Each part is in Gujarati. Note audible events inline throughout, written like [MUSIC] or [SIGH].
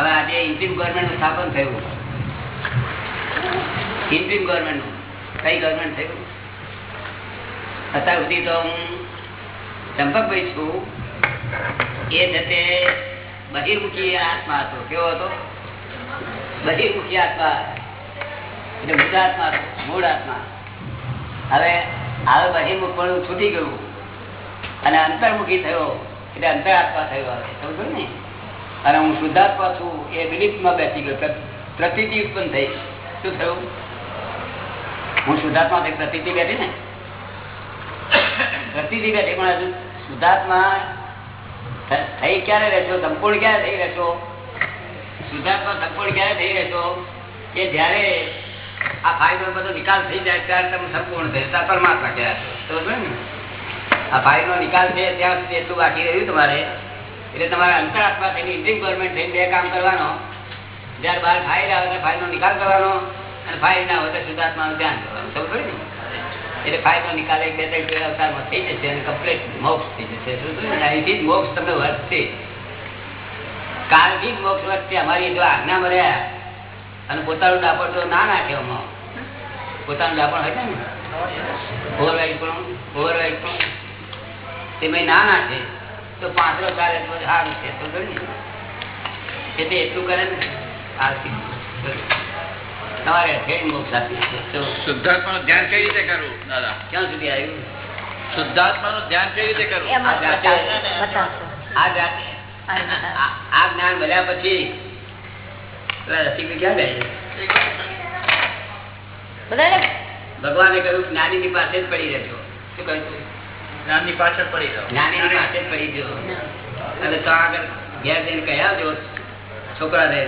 હવે આજે ઇન્ટ્રીમ ગવર્મેન્ટ સ્થાપન થયું. ઇન્ટ્રીમ ગવર્મેન્ટ કઈ ગવર્મેન્ટ થયું? અત્યાર સુધી તો હું ચંપકભાઈ છું. એ જતે બહિર્મુખી આત્મા હતો. કેવો હતો? બહિર્મુખી આત્મા. એટલે મૂળ આત્મા હતો, મૂળ આત્મા. હવે હવે બહિર્મુખ પણ છૂટી ગયું. અને અંતર્મુખી થયો. એટલે અંતરાત્મા થયો હવે. સમજો ને? અને હું શુદ્ધાત્મા છું, એ બિલીફમાં બેસી ગયો. પ્ર- ઉત્પન્ન થઈ. શું થયું? હું શુદ્ધાત્મા થઈ, પ્રતીતિ બેઠી ને? પ્રતીતિ બેઠી પણ હજુ શુદ્ધાત્મા થઈ ક્યારે રહેશો? સંપૂર્ણ ક્યારે થઈ રહેશો? શુદ્ધાત્મા સંપૂર્ણ ક્યારે થઈ રહેશો? કે જ્યારે આ ફાઇલ બધો નિકાલ થઈ જાય, ત્યારે તમે સંપૂર્ણ ત્યાં પરમાત્મા કહેવાય. આ ફાઇલ નિકાલ છે, ત્યાં સુધી એટલું બાકી રહ્યું તમારે. એટલે તમારા અંતરાત્મા થઈને ઇન્ડિયન ગવર્મેન્ટ થઈને બે કામ કરવાનો જયારે બહાર ફાઇલ આવે તો ફાઇલ નિકાલ કરવાનો અને ફાઇલ ના હોય તો શુદ્ધાત્માનું ધ્યાન કરવાનું. સૌ થોડી એટલે ફાઇલ નો નિકાલ એક બે ત્રણ અવતારમાં થઈ જશે અને કમ્પ્લીટ મોક્ષ થઈ જશે. અહીંથી જ મોક્ષ તમને વધશે કાલથી જ મોક્ષ વધશે અમારી જો આજ્ઞા મળ્યા અને પોતાનું ડાપણ તો ના નાખે અમાર પોતાનું ડાપણ હોય ને? ઓવરવાઇડ પણ ઓવરવાઇડ પણ. તેમાં ના નાખે. તો પાંચરો ચાલે તો સારું છે સમજો ને એટલે એટલું કરે ને આરતી તમારે અઠેડ મોક્ષ આપી છે. તો શુદ્ધાત્મા નું ધ્યાન કઈ રીતે કરવું દાદા? ક્યાં સુધી આવ્યું? શુદ્ધાત્મા નું ધ્યાન કઈ રીતે કરવું? એમ જ બતાવશો બતાવશો આ જાતે. આ જ બતાવશો. આ આ જ્ઞાન મળ્યા પછી પેલા રસિકભાઈ ક્યાં ગયા બધાને? ભગવાને કહ્યું જ્ઞાનીની પાસે જ પડી રહેજો. શું કહ્યું જ્ઞાનની પાછળ પડી જાવ જ્ઞાનીની પાછળ પડી ગયો. અને તો આગળ ઘેર જઈને કહ્યા જો છોકરાને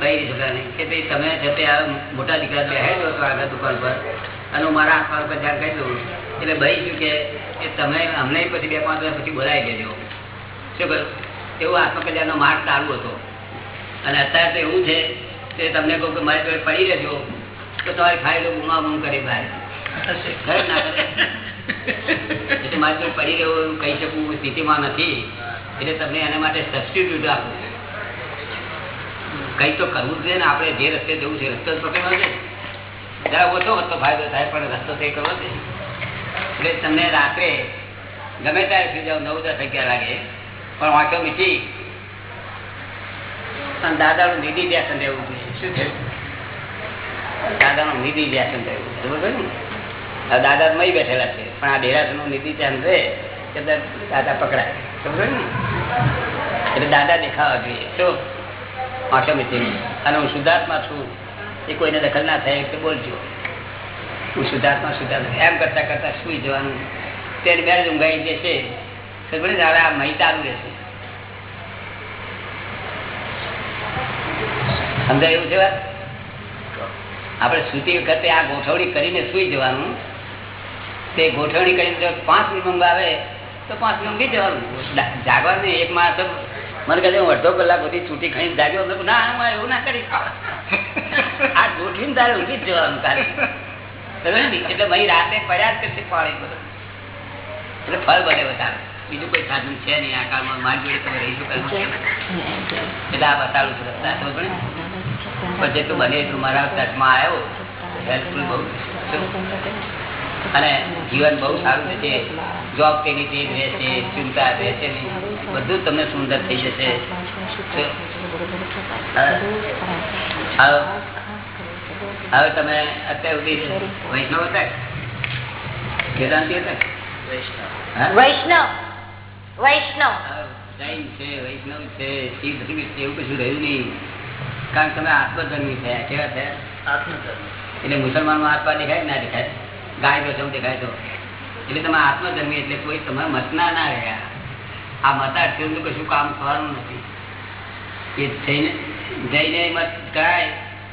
બૈરી છોકરાને, કે ભાઈ તમે જતે આ મોટા દીકરા બેહે જો તો આગળ દુકાન પર, અને મારા આત્મા ઉપર ધ્યાન કરી દઉં. એટલે ભાઈ શું કે તમે અમને પછી બે પાંચ વર્ષ પછી બોલાવી દેજો. શું કહ્યું? એવું આત્મકલ્યાણનો માર્ગ ચાલુ હતો. અને અત્યારે તો એવું છે કે તમને કહું કે મારી જોડે પડી રહેજો, તો તમારી ફાઇલો બૂમા કરી ના કરે એટલે મારે જો પડી રહ્યો એવું કહી શકું સ્થિતિમાં નથી. એટલે તમને એના માટે સબસ્ટિટ્યુટ આપું કઈ તો કરવું જોઈએ ને. આપણે જે રસ્તે જવું છે રસ્તો જ છે. જરા ઓછો વધતો ફાયદો થાય પણ રસ્તો તે કરવો છે. એટલે તમને રાત્રે ગમે ત્યારે સુઈ જાઓ, નવ દસ અગિયાર વાગે. પણ વાંચો મીઠી. અને દાદાનું નિધિ ધ્યાસન રહેવું જોઈએ. શું થયું દાદાનું નિધિ ધ્યાસન રહેવું બરોબર ને? દાદા મય બેઠેલા છે. પણ આ ડેરાસરનું નું ધ્યાન રહે કે દાદા પકડાય. સમજો ને? એટલે દાદા દેખાવા જોઈએ. શું? મીચી અને હું શુદ્ધાત્મા છું. એ કોઈને દખલ ના થાય એટલે બોલજો. હું શુદ્ધાત્મા શુદ્ધાત્મા. એમ કરતા કરતા સુઈ જવાનું. તેને બે જ ઊંઘાઈ જશે ખબર દાદા આ મહી ચાલુ રહેશે. સમજાય એવું છે વાત? આપણે સુતી વખતે આ ગોઠવણી કરીને સુઈ જવાનું. તે ગોઠવણી કરીને જો પાંચ મિનિટ આવે તો પાંચ ઊંઘી જવાનું. જાગવાનું એક માણસ મને કહે હું અડધો કલાક બધી છૂટી ખાઈને જાગ્યો. ના એવું ના કરી [LAUGHS] આ ગોઠવીને તારે ઊંઘી જ જવાનું તારે એટલે ભાઈ રાતે પડ્યા જ કરશે પાણી બધું. એટલે ફળ બને વધારે. બીજું કોઈ સાધન છે નહીં. આ કાળમાં મારી જોડે તમે રહી શકો એટલે આ બતાડું છું રસ્તા તો? પણ જેટલું બને એટલું મારા ટચમાં આવ્યો હેલ્પફુલ બહુ અને જીવન બહુ સારું થશે. જોબ કેવી રીતે રહેશે ચિંતા રહેશે નહીં. બધું તમને સુંદર થઈ જશે. હવે હવે તમે અત્યાર સુધી વૈષ્ણવ હતા વેદાંતિ હતા હા? વૈષ્ણવ. વૈષ્ણવ. જૈન છે વૈષ્ણવ છે શીખ ધર્મી છે એવું કશું રહ્યું નહીં. કારણ કે તમે આત્મધર્મી થયા. કેવા થયા? એટલે મુસલમાનમાં આત્મા દેખાય ના દેખાય? ગાય ભેંસો દેખાય તો. એટલે તમે આત્મધર્મી એટલે કોઈ તમે મતના ના રહ્યા. આ મતા તો કશું કામ થવાનું નથી. એ જઈને જઈને મત ગણાય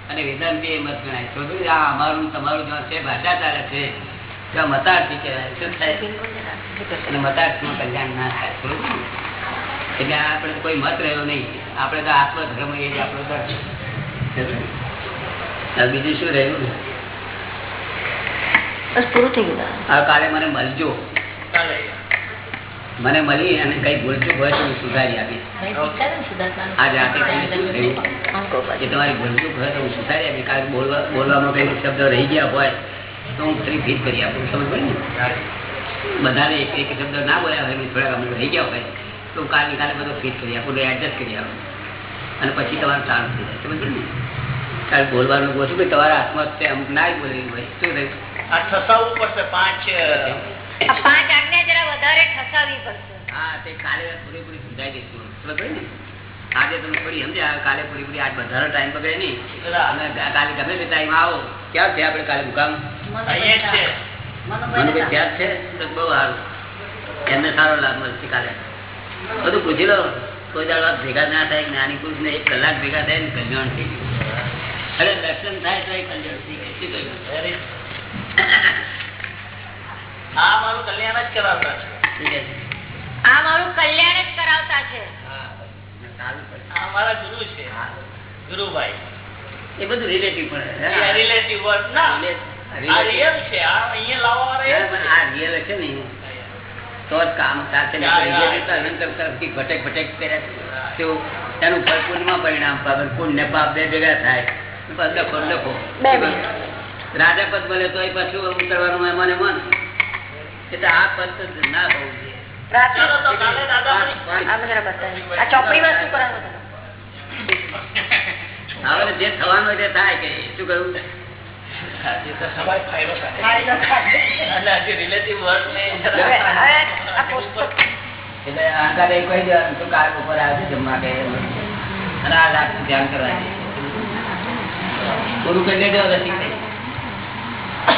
અને વેદાંતિ એ મત ગણાય. તો આ અમારું તમારું જ્યાં છે, ભાષા ચાલે છે ત્યાં મતાર્થી કહેવાય. શું થાય? અને મતાર્થમાં કલ્યાણ ના થાય. એટલે આપણે કોઈ મત રહ્યો નહીં. આપણે તો આત્મધર્મ એ જ આપણો બીજું શું રહ્યું? બસ પૂરું થઈ ગયું કાલે મને મળજો. મને મળી અને કઈ ભૂલચું હોય તો હું સુધારી આપીશ. આજે. કે તમારી ભૂલચું હોય તો હું સુધારી આપીશ. કાલે બોલવામાં કઈ શબ્દ રહી ગયા હોય તો હું ફરી ફીટ કરી આપું. સમજ પડે ને? બધાને એક એક શબ્દ ના બોલ્યા હોય થોડાક અમુક રહી ગયા હોય તો કાલે કાલ નિકાલે બધો ફીટ કરી આપું એડજસ્ટ કરી આપું. અને પછી તમારું સારું થઈ જાય. સમજ પડે ને? કાલે બોલવાનું ઓછું કે તમારા હાથમાં અમુક ના જ બોલેલું હોય. શું થયું? આ ઠસાવવું પડશે પાંચ પાંચ આજ્ઞા જરા વધારે ઠસાવી પડશે. હા તે કાલે પૂરેપૂરી સમજાઈ દઈશું સમજ પડી ને? આજે તમે થોડી સમજ્યા કાલે પૂરેપૂરી આજ વધારે ટાઈમ બગડે નહીં. કાલે ગમે તે ટાઈમ આવો. ક્યાં છે આપણે કાલે મુકામ? છે. મને ત્યાં છે? બહુ સારું એમને સારો લાભ મળશે કાલે. બધું પૂછી લો. કોઈ દાડો વાત ભેગા ના થાય જ્ઞાની પુરુષ ને એક કલાક ભેગા થાય ને કલ્યાણ થઈ ગયું અરે દર્શન થાય તો એ કલ્યાણ થઈ ગયું આ મારું કલ્યાણ જ કરાવતા છે. શું કહે છે? આ મારું કલ્યાણ જ કરાવતા છે. હા, સારું પડે. આ મારા ગુરુ છે. ગુરુભાઈ. એ બધું રિલેટિવ પડે રિલેટિવ વર્ડ ના આ રિયલ છે. આ અહીંયા લાવવા વાળા એ જ છે. આ રિયલ છે ને તો જ કામ સાથે તરફથી ભટેક ભટેક કર્યા તો ફળ પુણ્યમાં પરિણામ પામે? પુણ્ય પાપ બે ભેગા થાય? લખો લખો. રાજા પદ બોલે તો પાછું ઉતરવાનું એમાં ને મન એટલે આ પદ તો ના હોવું જોઈએ. શું જે થવાનું હોય તે થાય કે શું કહ્યું આ પુસ્તક કહી દેવાનું તો કાલ ઉપર આવશે જમવા કે ધ્યાન કરવા ગુરુ કરી દેજો જે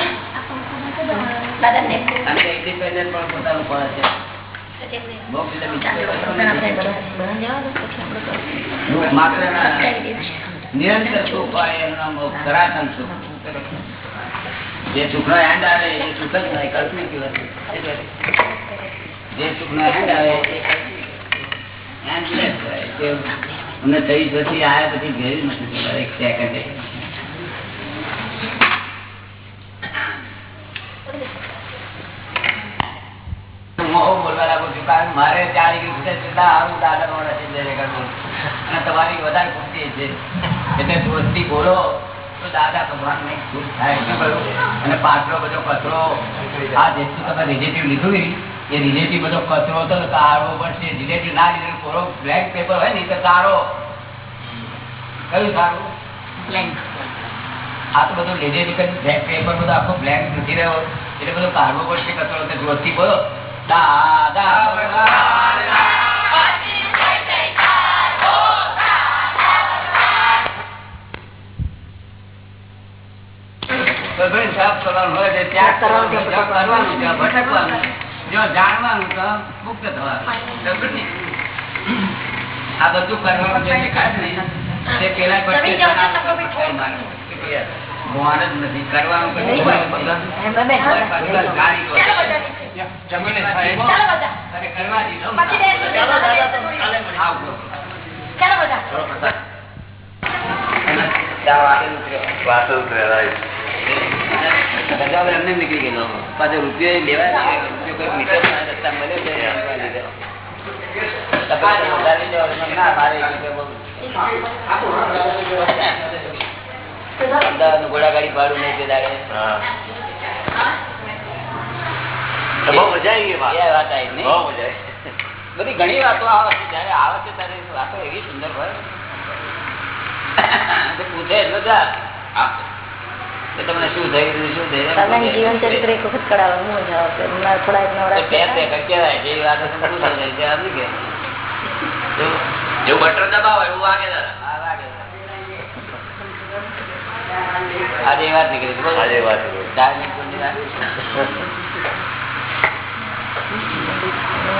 સુખ નો આવે એ સુખ નહીં કલ્પનિક જે સુખ નો એન્ડ આવે endless હોય. થઈ પછી આવ્યા પછી ઘેર્યું નથી એક સેકન્ડે મોહ બોલવા લાગુ છું? કારણ મારે ચાર આવું દાદા રસી અને તમારી વધારે ખુશી છે. એટલે દોસ્તી બોલો તો દાદા ભગવાન ને ખુશ થાય. અને પાછલો બધો કચરો આ જેટલું તમે રિલેટિવ લીધું એ રિલેટિવ બધો કચરો તો કાઢવો પડશે. રિલેટિવ ના લીધે કોરો બ્લેક પેપર હોય ને તો સારો કયું સારું બ્લેન્ક આ તો બધું રિલેટિવ બ્લેક પેપર બધો આખો બ્લેક નથી રહ્યો. એટલે બધો કાઢવો પડશે કચરો. તો જોરથી બોલો. જાણવાનું મુક્ત થવાનું આ બધું કરવાનું જે દેખાય ને તે પેલા જ નથી. કરવાનું એમને નીકળી ગયેલો પાછો રૂપિયો લેવા મીટર રસ્તા મળે એમ ના ઘોડાગાડી ભાડું નહીં તે દાડે. બધી ઘણી વાતો આવે છે. જયારે આવે છે ત્યારે વાતો એવી સુંદર હોય. પૂછે એટલે તમને શું થયું શું થયું જીવન ચરિત્ર એક વખત થોડા. જેવું બટર દબાવો એવું વાગે દાદા. હા, વાગે. આજે વાત નીકળી. આજે વાત નીકળી. ધાર્મિક પુણ્યની વાત.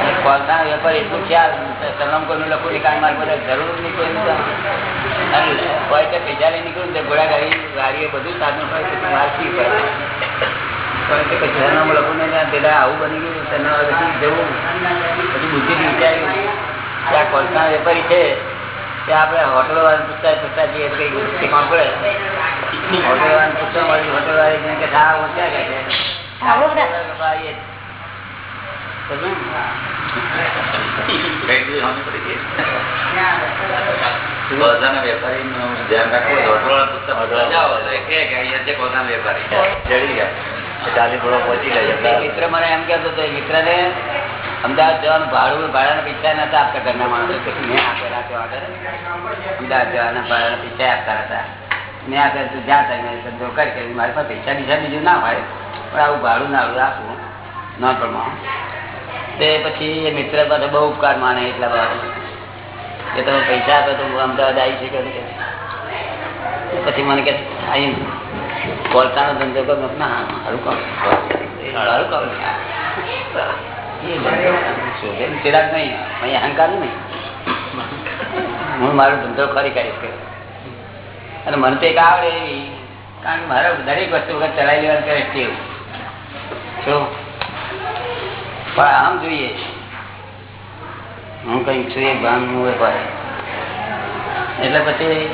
એ કોલસાનો વેપાર એટલું ખ્યાલ સલમ કોઈનું લખું ની કાંઈ મારી જરૂર નહીં કોઈનું તો. હોય પૈસા લઈ ઘોડાગાડી ગાડીએ બધું સાધન હોય તો પડે પણ તે પછી પેલા આવું બની ગયું જવું પછી બુદ્ધિથી વિચાર્યું આ વેપારી છે તે આપણે હોટલ વાળા પૂછતા પૂછતા જઈએ તો કઈ શીખવા પડે હોટલ વાળા પૂછવા મળી હોટલ વાળી કે હા હું ક્યાં ગયા છે આવડો બધા ભાઈ એ જ. સમજ્યું? કઈ બધી હામી પડી ગઈ બધાના વેપારીનું ધ્યાન રાખવું દોઢવાળા પૂછતા મધવાળા જાઓ તો એ કહે કે અહીંયા છે પોતાના વેપારી ચડી ગયા ચાલી થોડો પહોંચી એક ગયા મિત્ર મને એમ કહેતો હતો મિત્ર ને અમદાવાદ જવાનું ભાડું, ભાડાના પૈસા નતા આપતા ઘરના માણસો. મેં આપેલા છે અમદાવાદ જવાના ભાડાના પૈસા આપતા હતા. મેં આગળ તું જ્યાં થાય ધંધો કરી મારી પાસે પૈસા બીજા બીજું ના હોય, પણ આવું ભાડું ના આવડું આપવું ન પ્રમાણ તે પછી એ મિત્ર પાસે બહુ ઉપકાર માને એટલા ભાડું કે તમે પૈસા આપે તો હું અમદાવાદ આવી શકે પછી મને કે, અહીં કોલસાનો ધંધો કરો. ના સારું કામ સારું કામ મારો ધંધો ખરી કરીશ અને મને તો એક આવડે કારણ કે મારે દરેક વસ્તુ વખત ચલાવી કરે ટેવ પણ આમ જોઈએ હું કંઈક છું એક ભાન એટલે પછી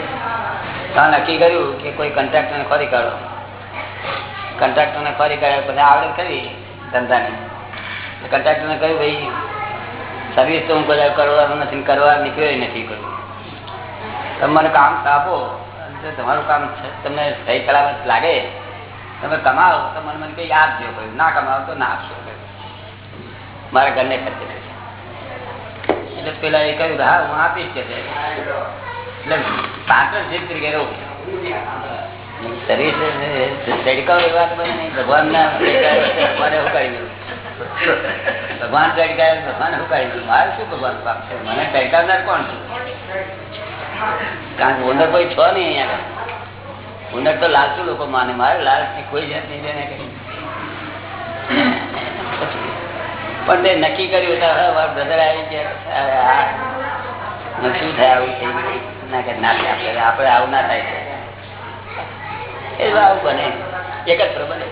ત્યાં નક્કી કર્યું કે કોઈ કોન્ટ્રાક્ટરને ખોરી કાઢો કોન્ટ્રાક્ટરને ખોરી કાઢ્યા પછી આવડે કરી ધંધાની. કોન્ટ્રાક્ટરને કહ્યું, ભાઈ સર્વિસ તો હું બધા કરવાનું નથી, કરવા નીકળ્યો નથી કરવું તમે મને કામ આપો તમારું કામ તમને સહી સલામત લાગે, તમે કમાવો, તો મને મને કંઈ આપજો કહ્યું ના કમાવો તો ના આપશો મારા ઘરને ખર્ચે એટલે પેલા એ કહ્યું, હા, હું આપીશ કે. એટલે જીત તરીકે રહું સર્વિસ ભગવાન ના બને નહીં. ભગવાનના ભગવાને દીધું ભગવાન હુકાય મારે શું ભગવાન મને તડકાવનાર કોણ કારણ કે ઉંદર કોઈ છો નહીં અહીંયા. ઉંદર તો લાલચું લોકો માને. મારે લાલચ કોઈ જાત નહીં તેને પણ તે નક્કી કર્યું તો હવે મારા બ્રધર આવી ગયા. શું થાય આવું થઈ ના કે ના આપણે. આપણે આવું ના થાય. એ આવું બને. એક જ પ્રબંધ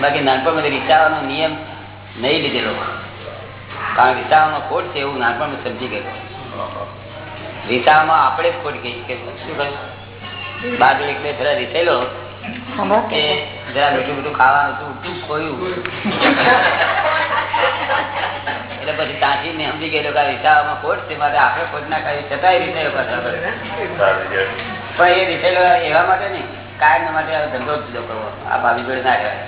બાકી નાનપણમાં રીસાવાનો નિયમ નહીં લીધેલો. કારણ રીસાવામાં ખોટ છે એવું નાનપણમાં સમજી ગયો રીસામાં આપણે જ ખોટ ગઈ કે શું કહ્યું બાજુ એટલે જરા રીસેલો જરા મીઠું મીઠું ખાવાનું હતું ઊંચું ખોયું. એટલે પછી તાંસી ને સમજી ગયેલો કે ખોટ છે માટે આપણે ખોટ ના છતાંય રીસેલો પણ એ રીસેલો એવા માટે નહીં કાયમ માટે ધંધો જ કરવો. આ ભાભી જોડે ના કહેવાય.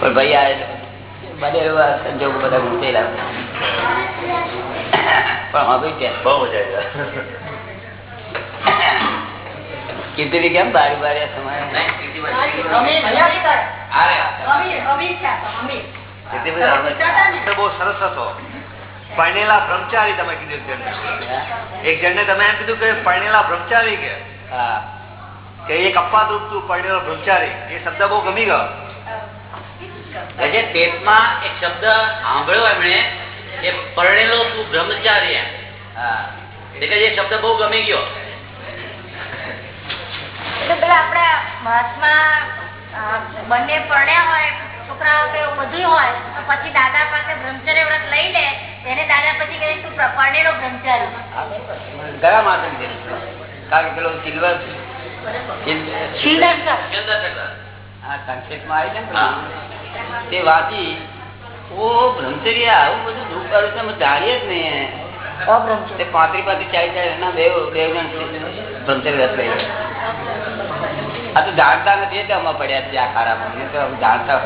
પણ ભાઈ આ બને એવા સંજોગો બધા મૂકેલા પણ હવે કે બહુ મજા આવી કીર્તિ કેમ બારી બારી સમય? એટલી બધી આનંદ. તો બહુ સરસ હતો. પરણેલા બ્રહ્મચારી તમે કીધું. એક જણને તમે એમ કીધું કે પરણેલા બ્રહ્મચારી કે. હા. કે એક અપવાદ રૂપ તું પડેલો ભ્રમચારી એ શબ્દ બહુ ગમી ગયો. ટેપમાં એક શબ્દ સાંભળ્યો એમણે કે પરણેલો તું બ્રહ્મચારી એટલે એ શબ્દ બહુ ગમી ગયો. એટલે મહાત્મા બંને પરણ્યા હોય છોકરાઓ કે બધું હોય તો પછી દાદા પાસે બ્રહ્મચર્ય વ્રત લઈ લે એને દાદા પછી કહે તું પ્ર- પરણેલો બ્રહ્મચારી. કયા માધ્યમ કારણ કે પેલો સિલ્વર તે વાંચી ઓ બ્રહ્મચર્ય આવું બધું દુઃખ કરું તમે જાણીએ જ નહીં પાંત્રી પાંત્રી ચાલીસ ચાલીસ ના બે બે જણ બ્રહ્મચર્ય રસ લઈ આ તો જાણતા નથી એટલે અમે પડ્યા છે આ ખારામાં નહીં તો જાણતા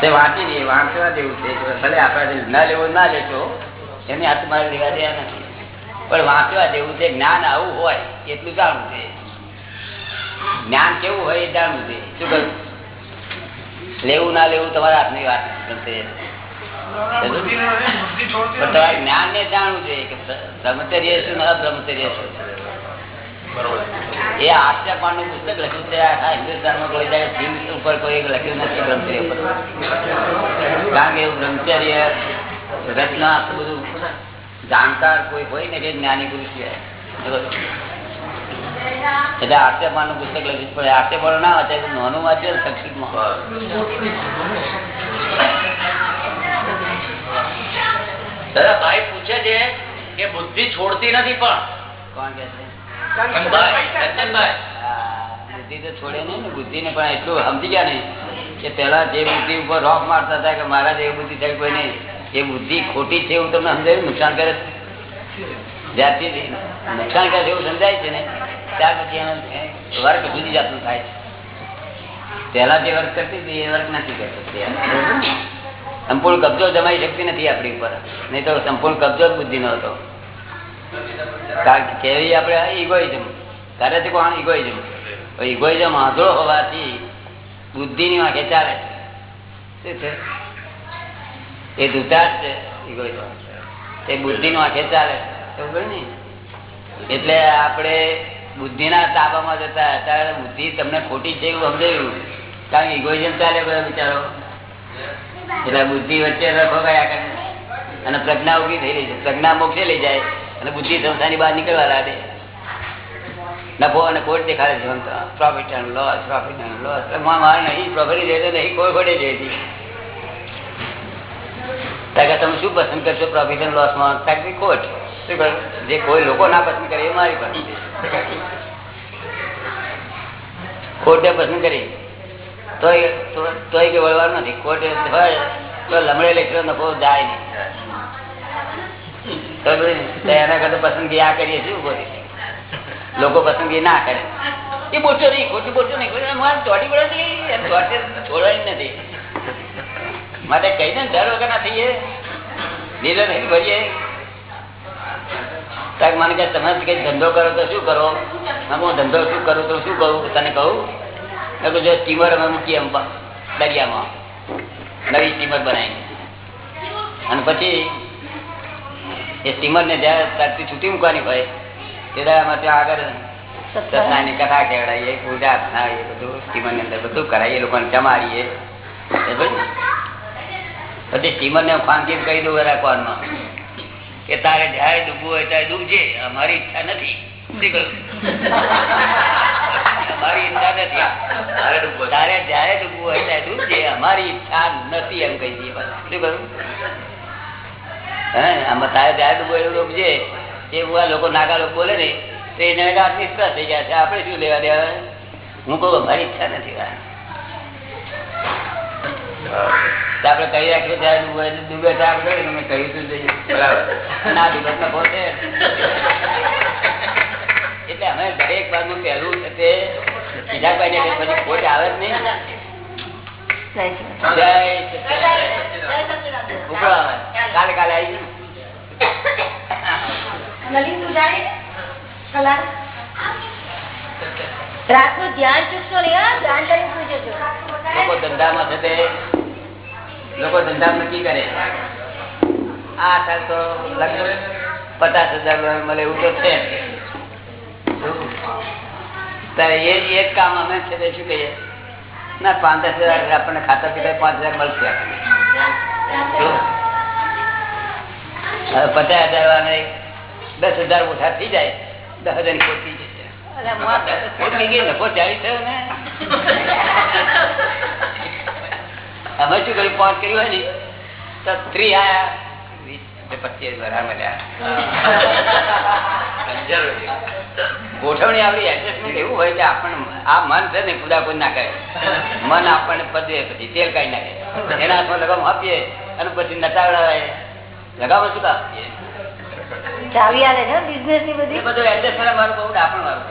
તે વાંચી નહીં વાંચવા જેવું છે. ભલે આપણે ના લેવો ના લેતો એની હાથ મારે લેવા દેવા નથી. પણ વાંચવા જેવું છે, જ્ઞાન આવું હોય, એટલું જાણવું છે. જ્ઞાન કેવું હોય એ જાણવું છે. શું કહ્યું લેવું ના લેવું તમારા હાથની વાત જોઈએ કે બ્રહ્મચર્ય શું અબ્રહ્મચર્ય શું? એ આઠ્યા નું પુસ્તક લખ્યું છે આખા હિન્દુસ્તાનમાં કોઈ ઉપર કોઈ લખ્યું નથી કારણ કે એવું બ્રહ્મચર્ય રચના બધું જાણકાર કોઈ હોય ને કે જ્ઞાની પુરુષ છે. એટલે આઠ્યપાનનું પુસ્તક લખ્યું પડે. પણ આઠ્યપાન ના હતા તો નોનું ને સંક્ષિપ્તમાં દાદા ભાઈ પૂછે છે કે બુદ્ધિ છોડતી નથી પણ. કોણ કે બુદ્ધિ તો છોડે નહીં ને. બુદ્ધિ ને પણ એટલું સમજી ગયા નહીં કે પેલા જે બુદ્ધિ ઉપર રોક મારતા હતા કે મારા જે બુદ્ધિ થાય કોઈ નહીં. એ બુદ્ધિ ખોટી છે એવું તમને સમજાયું? નુકસાન કરે? જ્યારથી નુકસાન કરે એવું સમજાય છે ને? ત્યાર પછી એનો વર્ક જુદી જાતનું થાય છે. પહેલા જે વર્ક કરતી એ વર્ક નથી કરતી. સંપૂર્ણ કબજો જમાઈ શકતી નથી આપણી ઉપર. નહીં તો સંપૂર્ણ કબજો બુદ્ધિ નો હતો. કારણ કે કેવી આપણે ઇગોઇઝમ કરે છે કોણ ઇગોઇઝમ ઇગોઇઝમ આંધળો હોવાથી બુદ્ધિની વાંખે ચાલે છે. શું છે? એ દુધાર છે. એ બુદ્ધિ નો વાંખે ચાલે એટલે આપણે બુદ્ધિના તાબામાં જતા અત્યારે બુદ્ધિ તમને ખોટી છે એવું સમજાયું. કારણ કે ઇગોઇઝમ ચાલે બધા વિચારો એટલે બુદ્ધિ વચ્ચે રખો ગયા કરે. અને પ્રજ્ઞા ઊભી થઈ રહી છે. પ્રજ્ઞા મોક્ષે લઈ જાય. અને બુદ્ધિ સંસ્થાની બહાર નીકળવા લાગે. નફો અને ખોટ દેખાડે છે. Profit and loss profit and loss મારે નહીં પ્રોફિટ જોઈએ નહીં કોઈ ખોટે જોઈતી તમે શું પસંદ કરશો? પ્રોફિટ એન્ડ લોસમાં? કારણ ખોટ. જે કોઈ લોકો ના પસંદ કરે એ મારી પસંદ ખોટે પસંદ કરી. તોય તો- કે વળવાનું નથી. ખોટે હોય તો લમડે લેખરો નફો જાય નહીં. એના કરતા પસંદગી આ કરીએ શું ખોટી લોકો પસંદગી ના કરે. એ બોલશો નહીં ખોટી બોલશો નહીં. ખોટી મારે દોડી પડે નહીં છોડવાની નથી. માટે કહીને દર વગર ના થઈએ. લીલો નહીં ભરીએ. કાંઈક મને કે તમે કઈ ધંધો કરો તો શું કરો? હું ધંધો શું કરું તો શું કહું? તને કહું? જો સ્ટીમર અમે મૂકીએ દરિયામાં. નવી સ્ટીમર બનાવી અને પછી, એ સ્ટીમર ને ત્યારથી છૂટી મૂકવાની હોય, તે ત્યાં આગળ સત્સંગની કથા કહેવડાવીએ પૂજા અર્ચના બધું સ્ટીમરની અંદર બધું કરાવીએ, લોકોને જમાડીએ? પછી સ્ટીમર ને ફાંકી કહી દઉં એના કે તારે જયારે ડૂબવું હોય ત્યારે ડૂબજે અમારી ઈચ્છા નથી. અમારી શું હે? આમાં તારે જયારે ડૂબવું એવું ડૂબજે એ આ લોકો નાગા લોકો બોલે ને એને નિષ્ફળ થઈ શું લેવા દેવા? હું કહું, અમારી ઈચ્છા નથી. આપણે કહી રાખ્યું ત્યારે ડૂબે તો આપણે તમે કહ્યું તું જઈએ. બરાબર. ના દિવસ તો નફો એટલે અમે દરેક બાજુ પહેલું છે તે બીજા કોઈને પછી ખોટ આવે જ નહીં. કાલે કાલે આવી લલિત તું જાણે કલાક રાતનું ધ્યાન ચૂકશો નહીં ધ્યાન કરીને સુઈ જજો. ધંધામાં છે તે. લોકો ધંધા નક્કી કરે? આ સાલ તો લગભગ પચાસ હજાર મળે એવું તો છે. એ જ એક કામ અમે છે તે શું કહીએ? ના પાંચ દસ હજાર આપણને ખાતા પીતા પાંચ હજાર મળશે. પચાસ હજાર વાળાને દસ હજાર ઓછા થઈ જાય દસ હજાર ખોટી જશે. ચાલી થયો ને. અમે શું કર્યું પાંચ કર્યું હોય ને તો થ્રી આયા. પચીસ વરા મળ્યા. ગોઠવણી આપણી એડજસ્ટમેન્ટ એવું હોય કે આપણને આ મન છે ને ખુદા કોઈ ના કરે. મન આપણને પદવે પછી તેલ કાઢી નાખે. એના હાથમાં લગામ આપીએ અને પછી નચાવડાવે. લગાવો શું આપીએ? ચાવી આલે છે બિઝનેસની બધી? બધું એડજસ્ટમેન્ટ મારું બહુ ડાપણ મારું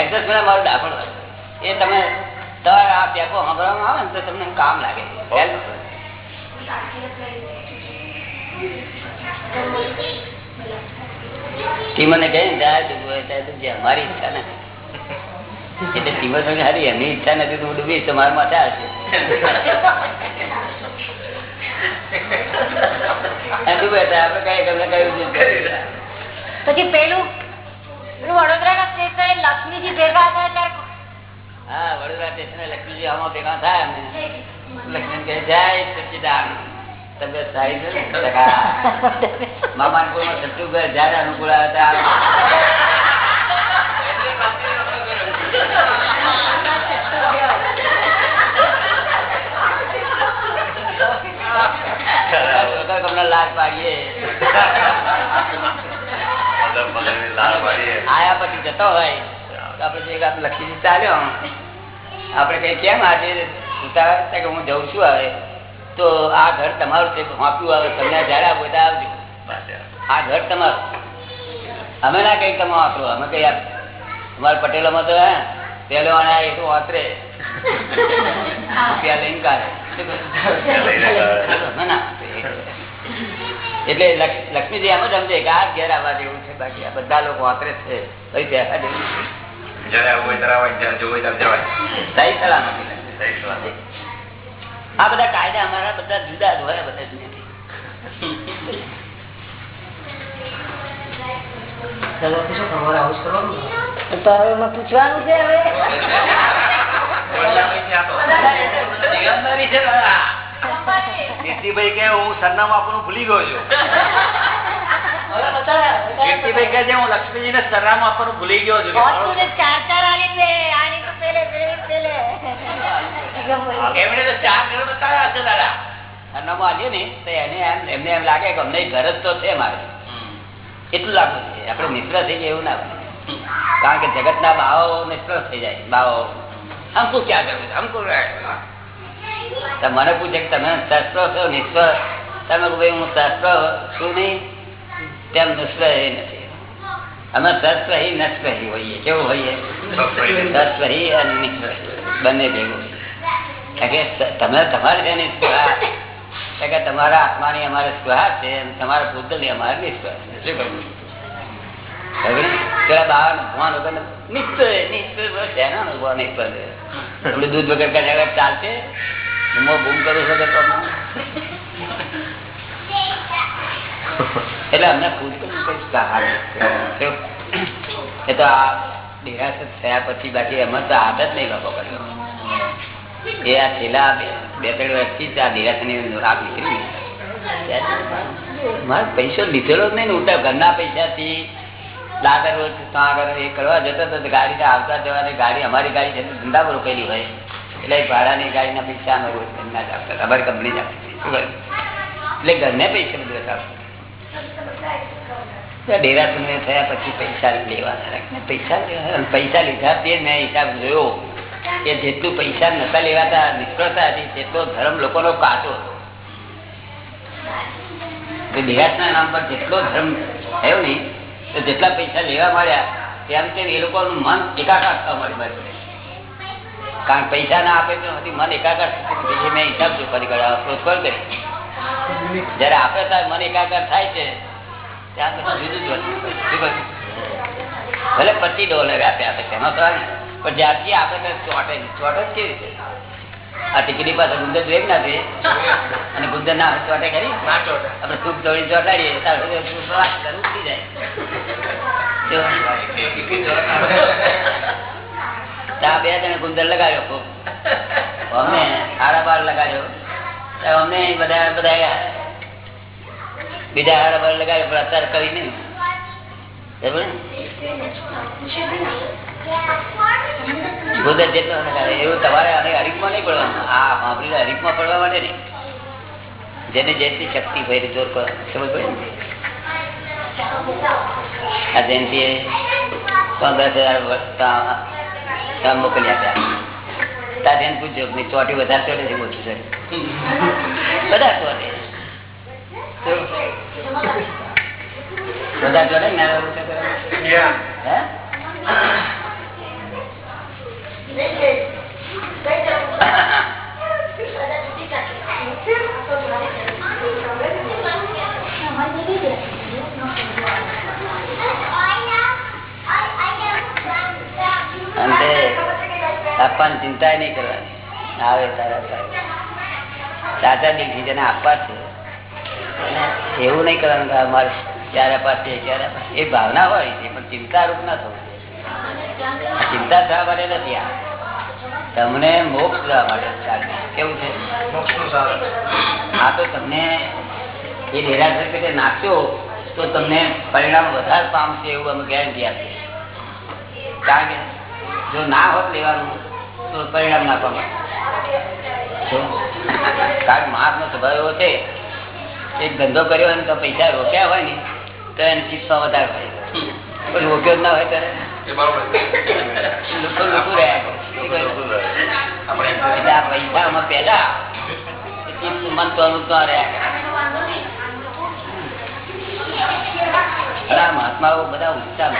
એડજસ્ટમેન્ટ મારું ડાપણ મારું એ તમે તમારે આ પેકો સાંભળવામાં આવે ને તો તમને કામ લાગે. ટીમને કહે ને. અમારી ઈચ્છા નથી. એટલે ટીમર તો હારી એમની ઈચ્છા નથી તો હું ડૂબીશ તો મારા માથે આવશે. પછી પેલું પેલું વડોદરા ના સ્ટેશન લક્ષ્મીજી ભેગા હતા ત્યારે હા વડોદરા સ્ટેશને લક્ષ્મીજી આમાં ભેગા થાય અમે લક્ષ્મણ કહે જાય સચિદાન તબિયત સારી છે મામા અનુકૂળ સચ્ચું ઘર જયારે અનુકૂળ આવે ત્યારે વગર કમલા લાજ પાડીએ મગર મગરની જતો હોય આપણે જે આપણે લક્ષ્મીજી ચાલ્યો આપણે કઈ કેમ આજે કે હું જઉં છું આવે તો આ ઘર તમારું છે વાંપ્યું આવે તમને જયારે આપો ત્યારે આવજો. આ ઘર તમારું. અમે ના કઈ તમે વાપરો અમે કઈ અમારા પટેલોમાં તો હે પેલો આ એ તો વાતરે રૂપિયા લઈને કાઢે. એટલે લક્ષ્મીજી એમ જ સમજે કે આ ઘેર આવવા જેવું છે બાકી આ બધા લોકો વાતરે છે. કઈ બેસા જેવું નથી. જયારે આવું હોય ત્યારે આવાય, જ્યારે જવું હોય ત્યારે જવાય. સહી સલામતી સહી સલામત. આ બધા કાયદા અમારા બધા જુદા જ હોય બધા દુનિયાથી. તો પૂછવાનું છે હવે. [LAUGHS] છે બધા. કીર્તિભાઈ કે હું સરનામું આપવાનું ભૂલી ગયો છું કીર્તિભાઈ કે છે હું લક્ષ્મીજી ને સરનામું આપવાનું ભૂલી ગયો છું ચાર ચાર આવી દે આની તો પેલે પેલે પેલે એમણે તો ચાર ઘર બતાવ્યા છે દાદા સરનામું આલ્યું ને તો એને એમ એમને એમ લાગે કે અમને ઘર જ તો છે મારે એટલું લાગવું છે આપણે નિષ્ફળ થઈ જાય એવું ના બને કારણ કે જગતના ભાવો નિષ્ફળ થઈ જાય ભાવો હમકું ક્યાં કરવું છે હમકો મને પૂછે કે તમે શસ્ત્ર છો, નિષ્ફળ? તમે ભાઈ, હું શસ્ત્ર છું નહીં. તેમ એ નથી. અમે સત્વહી નષ્ટહી હોઈએ. કેવું હોઈએ? સત્વહી અને નિષ્ફળ બંને ભેગું. કે તમે, તમારી છે નિષ્ફળ કે તમારા આત્માની અમારે સ્પૃહા છે અને તમારા ભૂતલની અમારે નિશ્વ. શું કહ્યું પેલા બાવા ભગવાન વગર નિશ્ચય નિશ્ચય દૂધ વગર કાંઈ ચાલશે? બૂમો બૂમ કરું છો એટલે અમને પૂછતું? એ તો આ થયા પછી બાકી એમાં તો આદત નહીં લોકો કર્યો એ આ છેલ્લા બે ત્રણ વર્ષથી આ નિરાશની રાગ નીકળી ને મારે પૈસો લીધેલો જ નહીં ઉલટા ઘરના પૈસાથી દાદર રોજ આગળ એ કરવા જતો તો ગાડી આવતા જવાની ગાડી, અમારી ગાડી છે તો પર રોકેલી હોય એટલે ભાડાની ગાડી ના પૈસા અમે રોજ ના આપતા. અમારી કંપની જ? એટલે ઘરને પૈસા બધું આપતા ડેરાસુને થયા પછી પૈસા લેવાના પૈસા પૈસા લીધા તે મેં હિસાબ જોયો કે જેટલું પૈસા નતા લેવાતા, નિષ્ફળતા હતી, તેટલો ધર્મ લોકોનો કાચો હતો દેહાસના નામ પર જેટલો ધર્મ થયો નહીં તો જેટલા પૈસા લેવા મળ્યા, તેમ તેમ એ લોકોનું મન એકાકાર થવા મળ્યું. કારણ પૈસા ના આપે તો નથી મન એકાકાર થતું મેં હિસાબ જો કરી ગયો શોધખોળ કરી? જયારે આપે ત્યારે મન એકાકાર થાય છે ત્યાં પછી જુદું જ વસ્તુ ભલે પચીસ ડોલર આપ્યા હતા તેનો સવાલ પણ જ્યારથી આપે ત્યારે ચોટે ચોટે જ કેવી રીતે? આ ટીકડી પાસે ગુંદર જોઈ ના છે અને ગુંદર ના ચોટે કરી આપણે સૂપ ચોડી ચોટાડીએ ઉતરી જાય. બે જણે ગુંદર લગાવ્યો ખૂબ. અમને હારા બાર લગાડ્યો. અમને બધા બધા બીજા હારા બાર લગાડ્યો, પણ અત્યારે કરી નહીં. ગુંદર તમારે આને હરીફમાં નહીં પડવાનું. હરીફમાં પડવા માટે નહીં. જેને જેટલી શક્તિ હોય જોર કરો. આ જયંતિએ પંદર હજાર ત્યાં મોકલી આપ્યા. તારે પૂછજો ચોટી વધારે ચોટે છે ઓછું છે બધા ચોટે. બધા ચોટે ને નાના ઓછા કરે? હે? અંતે આપવાની ચિંતા નહીં કરવાની. આવે તારા સાચા દિલથી જેને આપવા છે એવું નહીં કરવાનું કે અમારે ક્યારે પાસે ક્યારે એ ભાવના હોય છે પણ ચિંતારૂપ ના થવું ચિંતા થવા માટે નથી આ. તમને મોક્ષ થવા માટે કેવું છે? આ તો તમને એ નિરાશર પેટે નાખ્યો તો તમને પરિણામ વધારે પામશે એવું અમે ગેરંટી આપીએ. કારણ કે જો ના હોત લેવાનું પરિણામ નાખવામાં. કારણ કે માણસનો સ્વભાવ એવો છે એક ધંધો કર્યો હોય ને તો પૈસા રોક્યા હોય ને તો એને ચિત્તમાં વધારે હોય રોક્યો જ ના હોય ત્યારે. પૈસા મન તો રહ્યા મહાત્માઓ બધા ઉત્સાહ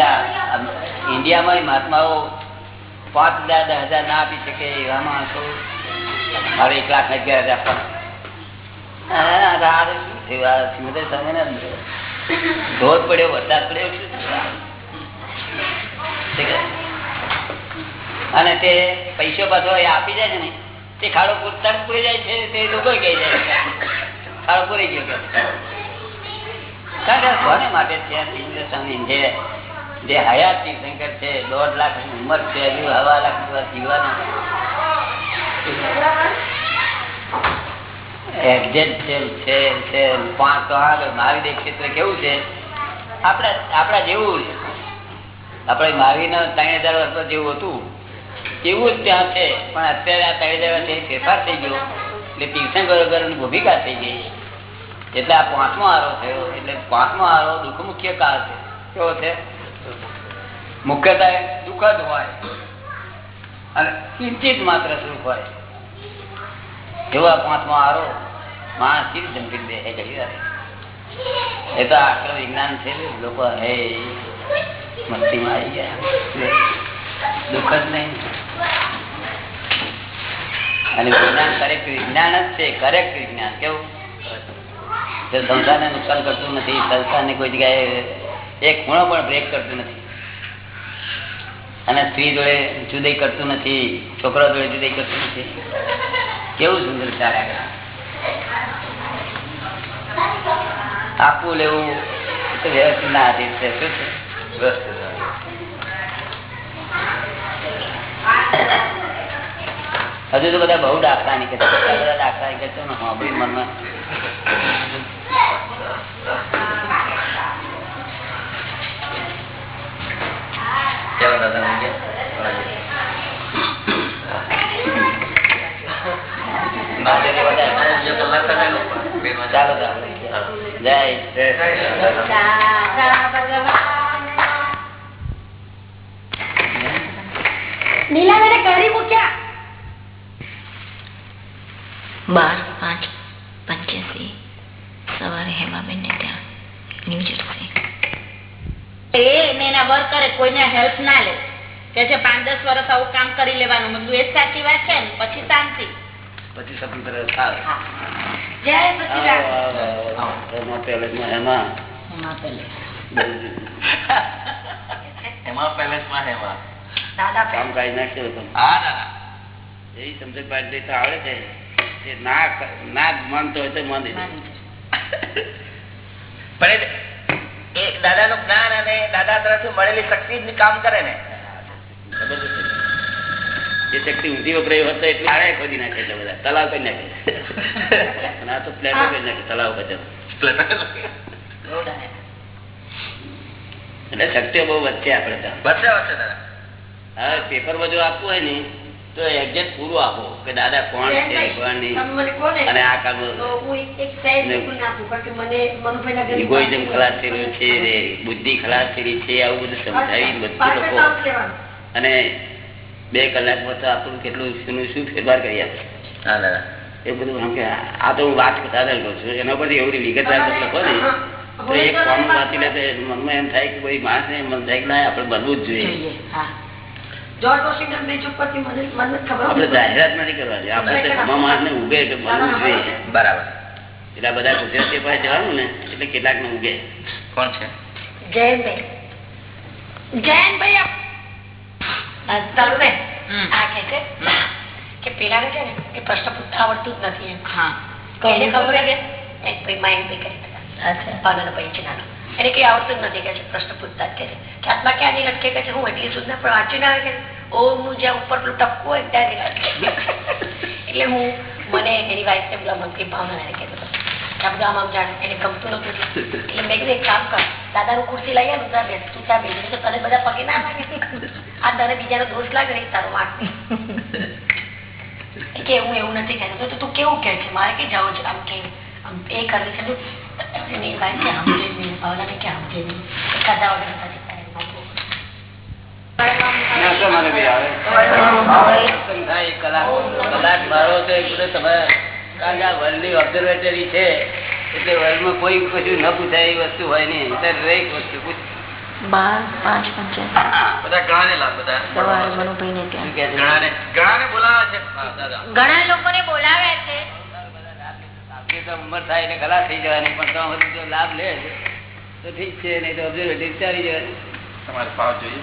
આ ઇન્ડિયામાં મહાત્માઓ પાંચ હજાર દસ હજાર ના આપી શકે એવા માણસો મારે એક લાખ અગિયાર હજાર સ્વામીને ધોધ પડ્યો, વરસાદ પડ્યો? અને તે પૈસો પાછો એ આપી જાય ને, તે ખાડો પૂરતા પૂરી જાય છે, તે લોકો કહી જાય ખાડો પૂરી ગયો કારણ કે કોને માટે ત્યાં સિમંદર સ્વામી જે હયાત હયાત સંકટ છે, દોઢ લાખની ઉંમર છે, હજુ હવા લાખ જેવા જીવવાના હતું. એવું જ ત્યાં છે. પણ અત્યારે આ ત્રણ હજાર વર્ષે થઈ ગયો. એટલે તીર્થંકરો વગરની ભૂમિકા થઈ ગઈ. એટલે આ પાંચમો આરો થયો. એટલે પાંચમો આરો દુઃખ મુખ્ય કાળ છે. કેવો છે? મુખ્યતા દુઃખદ હોય. અને કિંચિત માત્ર સુખ હોય. એવા પાંચમો આરો માણસ કેવી ધમકી દે એ ઘડી એ તો આટલું વિજ્ઞાન છે, લોકો, હે, મસ્તીમાં આવી ગયા. દુઃખ જ નહીં. અને વિજ્ઞાન કરેક્ટ વિજ્ઞાન જ છે કરેક્ટ વિજ્ઞાન. કેવું? સંસ્થાને નુકસાન કરતું નથી સંસ્થાને કોઈ જગ્યાએ એક ખૂણો પણ બ્રેક કરતું નથી. અને સ્ત્રી જોડે જુદાઈ કરતું નથી, છોકરા જોડે જુદાઈ કરતું નથી. કેવું સુંદર ચાલ્યા આપવું લેવું વ્યવસ્થિત ના આધીન શું છે? હજુ તો બધા બહુ દાખલા નીકળે બધા દાખલા નીકળે મનમાં ચાલો દાદા મૂકીએ. મહાદેવની વધારે. બીજો કલાક કરે ને ઉપર. બે માં ચાલો ચાલો જય દાદા ભગવાન નીલાબેને કરી મૂક્યા ને ત્યાં. ન્યૂ જર્સી એના વર્કરે કોઈને હેલ્પ ના લે. કે છે પાંચ, દસ વર્ષ આવું કામ કરી લેવાનું. બધું એ સાચી વાત છે પછી શાંતિ. પછી આવો, આવો. એમાં એમાં એમાં પેલેસમાં એમાં. દાદા કામ કાઢી નાખ્યો હતો. હા દાદા. એવી સમજણ પાડી તો આવડે છે. કે ના ના માનતો હોય તો માની પણ એ દાદા નું જ્ઞાન અને દાદા તરફથી મળેલી શક્તિ જ કામ કરે ને. એ શક્તિ ઊંધી વપરાય હોત તો એટલે આળે ખોદી નાખે છે બધા. તલાવ કરી નાખે [LAUGHS] આ તો પ્લેટો કરી નાખે તલાવ એટલે શક્તિઓ બહુ વધશે દાદા. હવે પેપર બધું આપવું હોય ને તો એક્ઝેક્ટ પૂરું આપો. કે દાદા કોણ છે કોણ નહીં? અને આ કામ ઇગોઇઝમ ખલાસ થયેલું છે બુદ્ધિ ખલાસ થયેલી છે આવું બધું સમજાવી બધું લોકો અને બે કલાકમાં તો આપણું કેટલું શું શું ફેરફાર કરી આપે. એ બધું આમ કે આ તો હું વાત સાધન કરું છું એના પરથી એવડી વિગતવાર લખો ને. તો એક ફોર્મ વાંચી લે મનમાં એમ થાય કે ભાઈ માણસ ને મન થાય કે ના આપણે બનવું જ જોઈએ. આપણે જાહેરાત નથી કરવાની. આપણે માણસ ને ઉગે કે બનવું જોઈએ. બરાબર. એટલે બધા ગુજરાતી પાસે જવાનું ને એટલે કેટલાક ને ઉગે. કોણ છે? જયંતભાઈ. જયંતભાઈ આપ- આ કે છે? કે પેલાને છે ને એ પ્રશ્ન પૂછતા આવડતું જ નથી એમ. કોઈને ખબર છે માઇન્ડ બી કરી પાનાનો એને કઈ આવડતું જ નથી કે છે પ્રશ્ન પૂછતા જ કે છે. કે આત્મા ક્યાં નહીં લટકે કે છે હું એટલી સુધના પણ વાંચી ના આવે કે ઓમનું જ્યાં ઉપર પેલું ટપકું હોય ત્યાં નહીં લટકે એટલે હું મને એની વાઈફ ને પેલા મનથી ભાવના એને કહેતો હતો. કે આ બધું આમ આમ જાણે એને ગમતું નતું એટલે મેં કીધું એક કામ કર દાદાનું ખુરશી લઈ આવ્યું ત્યાં બેસ તું ત્યાં બેસી. તો તને બધા પગે ના લાગે. આ તારે બીજાનો દોષ લાગે નહીં તારો વાંક. [LAUGHS] કે હું એવું નથી કહેતો. તો તું કેવું કે છે? મારે કે જાઉં છે? આમ કે આમ એ કરે છે એની વાઈફ કે આમ જ નહીં ભાવનાને કે સમજે નહીં એ ખાધા વગર નથી તો કે વર્લ્ડમાં કોઈ કશું ન પૂછાય એ વસ્તુ હોય નહીં. દરેક વસ્તુ પૂછ. બાર પાંચ મનુભાઈ ને ત્યાં. બોલાવ્યા છે? આપણી થાય એટલે ખલાસ થઈ જવાની પણ તો બધું જો લાભ લે તો ઠીક છે નહીં તો ઓબ્ઝર્વેટરી ચાલી જવાની. તમારે પાવ જોઈએ.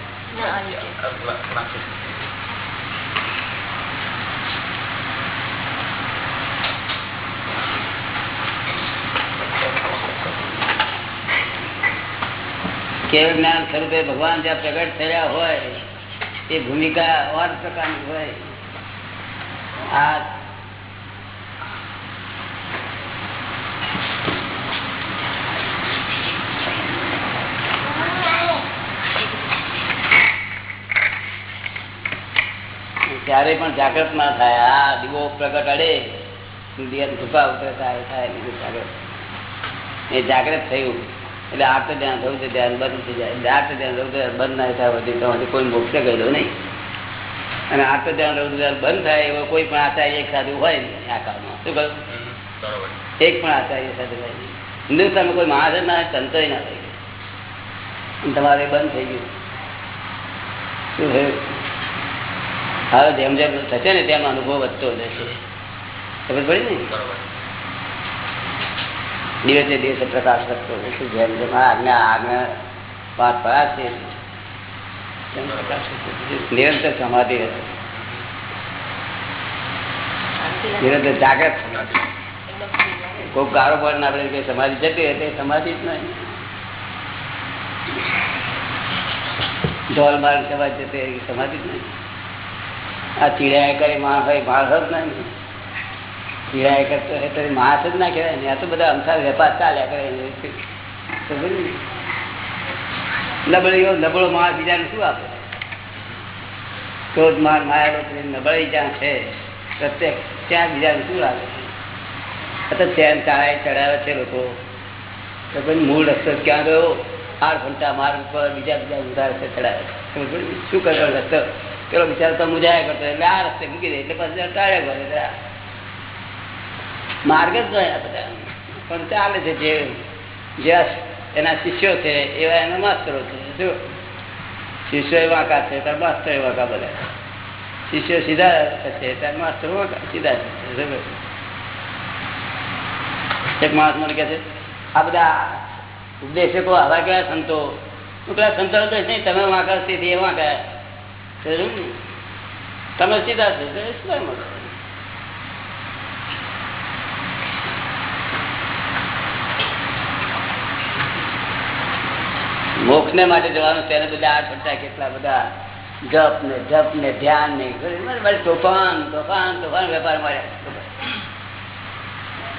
કેવળ જ્ઞાન સ્વરૂપે ભગવાન જ્યાં પ્રગટ થયા હોય, એ ભૂમિકા ઓર પ્રકારની હોય. આ ત્યારે પણ જાગૃત ના થાય. આ દીવો પ્રગટ અડે દિયન કૃપા ઉતરે થાય જાગૃત એ જાગૃત થયું. એટલે આર્ત ધ્યાન થયું છે ધ્યાન બંધ થઈ જાય. આર્ત ધ્યાન રહું તો બંધ ના થાય વધી તો કોઈ મોક્ષે ગયેલો નહીં. અને આર્ત ધ્યાન રહું ધ્યાન બંધ થાય એવો કોઈ પણ આચાર્ય એક સાથે હોય નહીં આ કાળમાં. શું કહ્યું? એક પણ આચાર્ય સાથે હોય નહીં. હિન્દુસ્તાનમાં કોઈ મહાજન ના સંતોય ના થઈ ગયો તમારે બંધ થઈ ગયું. શું થયું? હવે જેમ જેમ થશે ને તેમ અનુભવ વધતો જશે. ખબર પડી ને? બરોબર. દિવસે દિવસે પ્રકાશ કરતો જેમ જેમ આજ્ઞા આજ્ઞા પાર પડાશે. નિરંતર સમાધિ રહેશે નિરંતર જાગૃત સમાધિ. કોઈ કારોબાર ના આપણે સમાધિ જતી રહે સમાધિ જ નહીં. ઢોલ માર સમાધિ જતી સમાધિ જ નહીં. આ ચીડાયા કરે માણસ હોય, માણસ જ નહીં. માણસ જ ના કહેવાય. ને આ તો બધા અમથા વેપાર ચાલ્યા કરે નબળીઓ, નબળો માણસ બીજાને શું આપે? ક્રોધ, માર, માયા નબળી જ્યાં છે, પ્રત્યેક ત્યાં બીજાને શું લાગે તો ચેન ચડાવે છે લોકો. તો પછી મૂળ રસ્તો ક્યાં ગયો? આઠ ઘંટા માર્ગ ઉપર બીજા બીજા ઉધાર રસ્તે ચડાવે શું કરતો રસ્તો? પેલો બિચારો તો મુજાયા કરતો એટલે આ રસ્તે મૂકી દે. એટલે પછી ટાળ્યા કરે. માર્ગ જ જોયા બધા પણ ચાલે છે જે જે એના શિષ્યો છે, એવા એના માસ્તરો છે. શું? શિષ્યો વાંકા છે? ત્યારે માસ્તર વાંકા બધા? શિષ્યો સીધા છે ત્યારે માસ્તર વાંકા સીધા છે. એક માણસ મને કહે છે, આ બધા ઉપદેશકો આવા કયા સંતો? પેલા સંતો ઉપદેશ નહીં, તમે વાંકા તેથી એ વાંકા? તમે સીધા છો તો શું એમ મળે? મોક્ષ ને માટે જવાનું તેને બધા આ છઠ્ઠા કેટલા બધા જપ ને જપ ને ધ્યાન ને તોફાન તોફાન તોફાન વેપાર મળ્યા